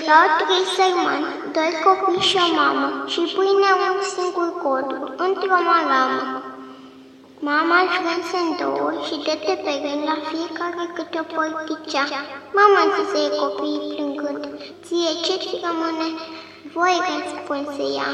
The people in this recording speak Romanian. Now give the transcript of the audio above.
erau trei sărmani, doi copii și o mamă, și pâinea un singur codru, într-o malamă. Mama își vânse în două și dete pe rând la fiecare câte o porticea. Mama, zise copiii plângând, ție ce-ți rămâne? Voi răspunse ea.